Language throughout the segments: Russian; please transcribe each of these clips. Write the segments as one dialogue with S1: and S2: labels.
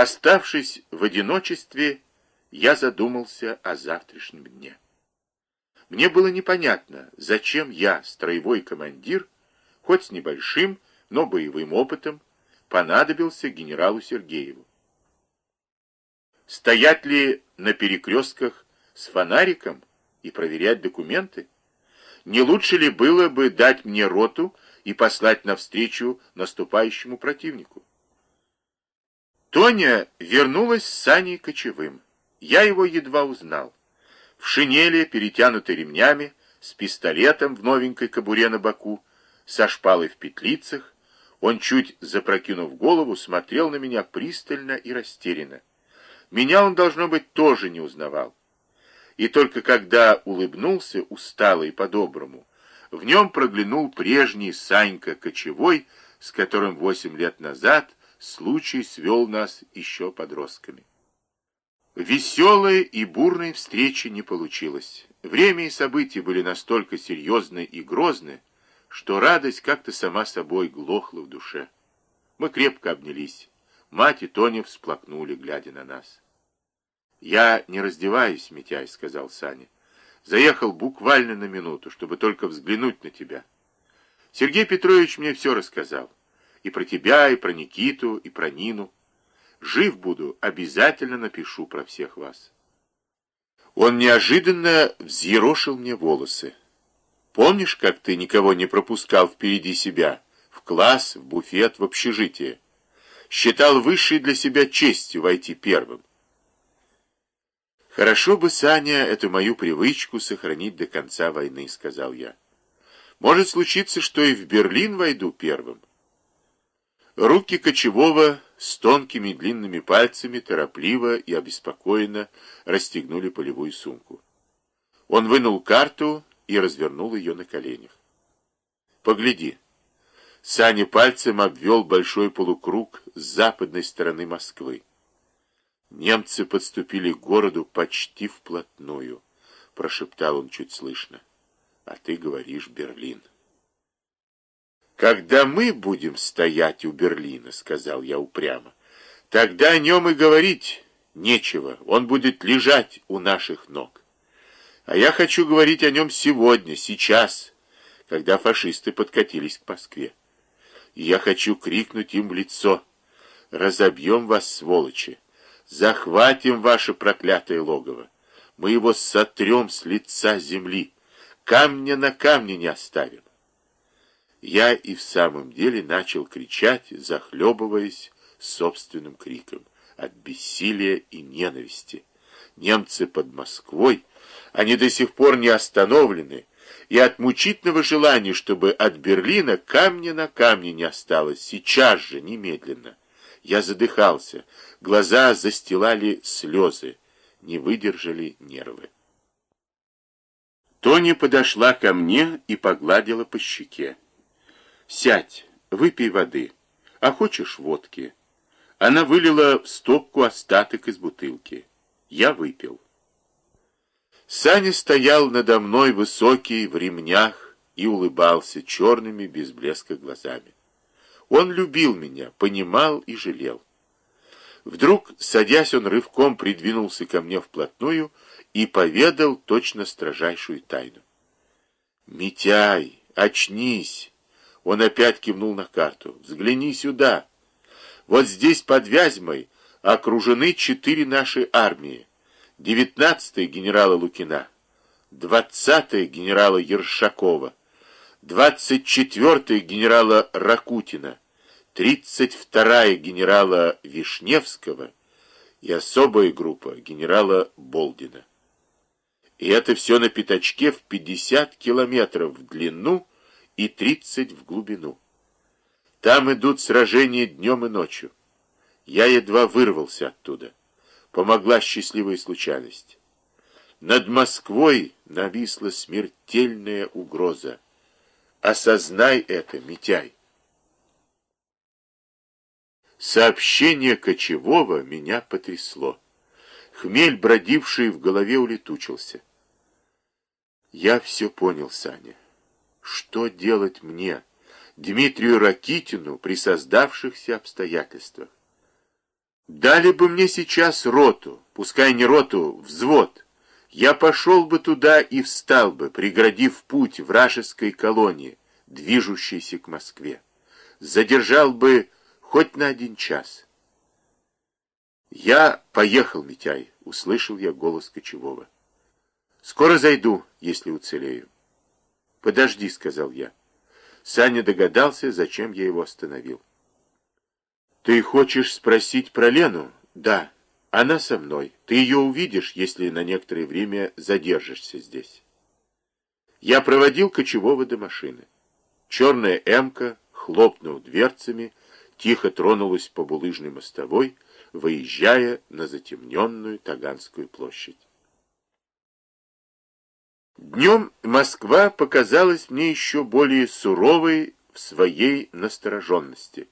S1: Оставшись в одиночестве, я задумался о завтрашнем дне. Мне было непонятно, зачем я, строевой командир, хоть с небольшим, но боевым опытом, понадобился генералу Сергееву. Стоять ли на перекрестках с фонариком и проверять документы? Не лучше ли было бы дать мне роту и послать навстречу наступающему противнику? Тоня вернулась с Саней Кочевым. Я его едва узнал. В шинели, перетянутой ремнями, с пистолетом в новенькой кобуре на боку, со шпалой в петлицах, он, чуть запрокинув голову, смотрел на меня пристально и растерянно. Меня он, должно быть, тоже не узнавал. И только когда улыбнулся устало и по-доброму, в нем проглянул прежний Санька Кочевой, с которым восемь лет назад случай свел нас еще подростками. Веселой и бурной встречи не получилось. Время и события были настолько серьезны и грозны, что радость как-то сама собой глохла в душе. Мы крепко обнялись. Мать и Тоня всплакнули, глядя на нас. «Я не раздеваюсь, Митяй», — сказал Саня. «Заехал буквально на минуту, чтобы только взглянуть на тебя. Сергей Петрович мне все рассказал. И про тебя, и про Никиту, и про Нину. Жив буду, обязательно напишу про всех вас. Он неожиданно взъерошил мне волосы. Помнишь, как ты никого не пропускал впереди себя? В класс, в буфет, в общежитие. Считал высшей для себя честью войти первым. «Хорошо бы, Саня, эту мою привычку сохранить до конца войны», — сказал я. «Может случиться, что и в Берлин войду первым». Руки кочевого с тонкими длинными пальцами торопливо и обеспокоенно расстегнули полевую сумку. Он вынул карту и развернул ее на коленях. «Погляди». Саня пальцем обвел большой полукруг с западной стороны Москвы. Немцы подступили к городу почти вплотную, прошептал он чуть слышно. А ты говоришь Берлин. «Когда мы будем стоять у Берлина, — сказал я упрямо, — тогда о нем и говорить нечего, он будет лежать у наших ног. А я хочу говорить о нем сегодня, сейчас, когда фашисты подкатились к Москве. И я хочу крикнуть им в лицо, разобьем вас, сволочи, захватим ваше проклятое логово, мы его сотрем с лица земли, камня на камне не оставим я и в самом деле начал кричать, захлебываясь собственным криком от бессилия и ненависти. Немцы под Москвой, они до сих пор не остановлены, и от мучительного желания, чтобы от Берлина камня на камне не осталось, сейчас же, немедленно. Я задыхался, глаза застилали слезы, не выдержали нервы. Тони подошла ко мне и погладила по щеке. Сядь, выпей воды. А хочешь водки? Она вылила в стопку остаток из бутылки. Я выпил. Саня стоял надо мной высокий, в ремнях, и улыбался черными, без блеска глазами. Он любил меня, понимал и жалел. Вдруг, садясь, он рывком придвинулся ко мне вплотную и поведал точно строжайшую тайну. «Митяй, очнись!» Он опять кивнул на карту. «Взгляни сюда. Вот здесь под Вязьмой окружены четыре наши армии. Девятнадцатая генерала Лукина, двадцатая генерала Ершакова, двадцать четвертая генерала Ракутина, тридцать вторая генерала Вишневского и особая группа генерала Болдина. И это все на пятачке в пятьдесят километров в длину и 30 в глубину. Там идут сражения днем и ночью. Я едва вырвался оттуда. Помогла счастливая случайность. Над Москвой нависла смертельная угроза. Осознай это, Митяй. Сообщение кочевого меня потрясло. Хмель, бродивший в голове, улетучился. Я все понял, Саня. Что делать мне, Дмитрию Ракитину, при создавшихся обстоятельствах? Дали бы мне сейчас роту, пускай не роту, взвод. Я пошел бы туда и встал бы, преградив путь вражеской колонии, движущейся к Москве. Задержал бы хоть на один час. «Я поехал, Митяй», — услышал я голос Кочевого. «Скоро зайду, если уцелею». «Подожди», — сказал я. Саня догадался, зачем я его остановил. «Ты хочешь спросить про Лену?» «Да, она со мной. Ты ее увидишь, если на некоторое время задержишься здесь». Я проводил кочевого до машины. Черная эмка, хлопнув дверцами, тихо тронулась по булыжной мостовой, выезжая на затемненную Таганскую площадь. Днем Москва показалась мне еще более суровой в своей настороженности,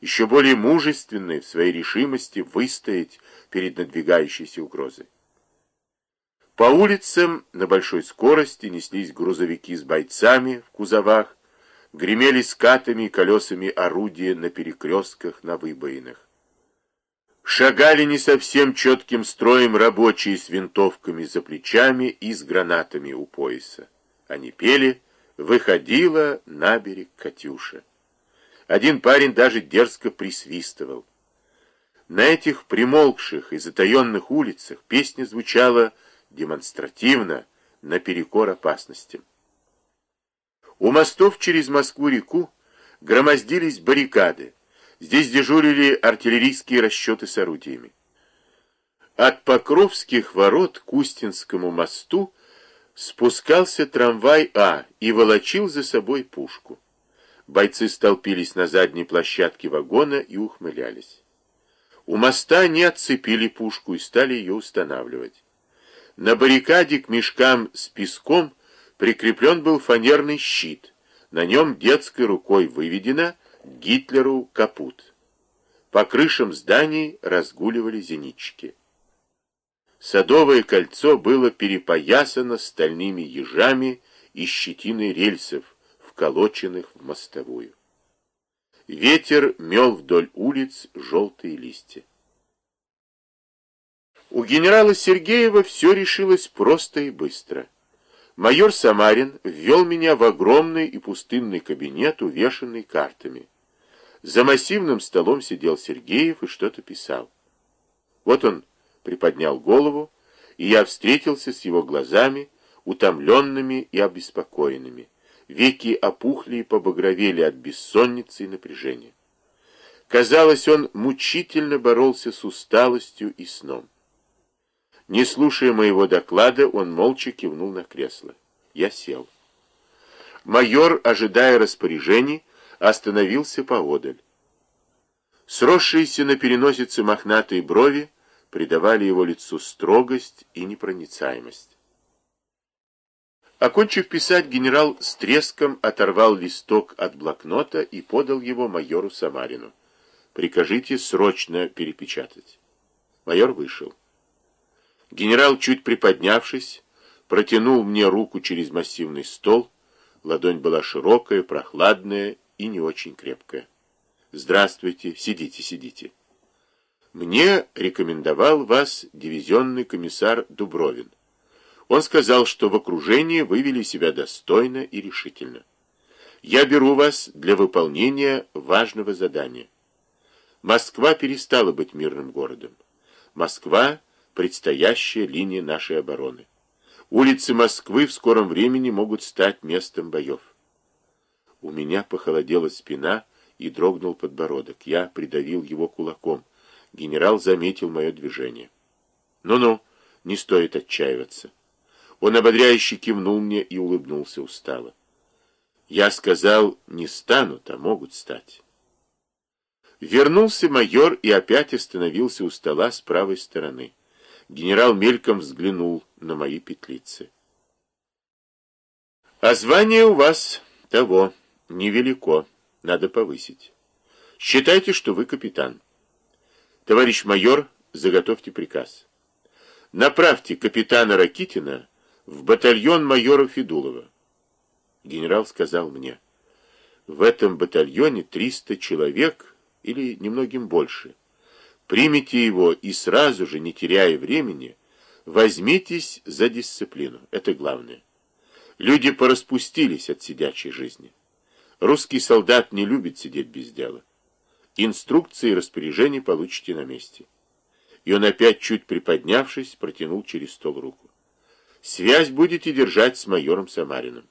S1: еще более мужественной в своей решимости выстоять перед надвигающейся угрозой. По улицам на большой скорости неслись грузовики с бойцами в кузовах, гремели скатами и колесами орудия на перекрестках, на выбоинах. Шагали не совсем четким строем рабочие с винтовками за плечами и с гранатами у пояса. Они пели «Выходила на берег Катюша». Один парень даже дерзко присвистывал. На этих примолкших и затаенных улицах песня звучала демонстративно, наперекор опасностям. У мостов через Москву-реку громоздились баррикады, Здесь дежурили артиллерийские расчеты с орудиями. От Покровских ворот к Устинскому мосту спускался трамвай А и волочил за собой пушку. Бойцы столпились на задней площадке вагона и ухмылялись. У моста не отцепили пушку и стали ее устанавливать. На баррикаде к мешкам с песком прикреплен был фанерный щит. На нем детской рукой выведено Гитлеру капут. По крышам зданий разгуливали зенитчики. Садовое кольцо было перепоясано стальными ежами и щетиной рельсов, вколоченных в мостовую. Ветер мел вдоль улиц желтые листья. У генерала Сергеева все решилось просто и быстро. Майор Самарин ввел меня в огромный и пустынный кабинет, увешанный картами. За массивным столом сидел Сергеев и что-то писал. Вот он приподнял голову, и я встретился с его глазами, утомленными и обеспокоенными. Веки опухли и побагровели от бессонницы и напряжения. Казалось, он мучительно боролся с усталостью и сном. Не слушая моего доклада, он молча кивнул на кресло. Я сел. Майор, ожидая распоряжений, остановился поодаль. Сросшиеся на переносице мохнатые брови придавали его лицу строгость и непроницаемость. Окончив писать, генерал с треском оторвал листок от блокнота и подал его майору Самарину. «Прикажите срочно перепечатать». Майор вышел. Генерал, чуть приподнявшись, протянул мне руку через массивный стол. Ладонь была широкая, прохладная и не очень крепкая. «Здравствуйте, сидите, сидите». Мне рекомендовал вас дивизионный комиссар Дубровин. Он сказал, что в окружении вы вели себя достойно и решительно. Я беру вас для выполнения важного задания. Москва перестала быть мирным городом. Москва — предстоящая линия нашей обороны. Улицы Москвы в скором времени могут стать местом боев. У меня похолодела спина и дрогнул подбородок. Я придавил его кулаком. Генерал заметил мое движение. «Ну-ну, не стоит отчаиваться». Он ободряюще кивнул мне и улыбнулся устало. Я сказал, не станут, а могут стать. Вернулся майор и опять остановился у стола с правой стороны. Генерал мельком взглянул на мои петлицы. «А звание у вас того». Невелико, надо повысить. Считайте, что вы капитан. Товарищ майор, заготовьте приказ. Направьте капитана Ракитина в батальон майора Федулова. Генерал сказал мне, в этом батальоне 300 человек или немногим больше. Примите его и сразу же, не теряя времени, возьмитесь за дисциплину. Это главное. Люди пораспустились от сидячей жизни. Русский солдат не любит сидеть без дела. Инструкции и распоряжения получите на месте. И он опять, чуть приподнявшись, протянул через стол руку. Связь будете держать с майором Самариным.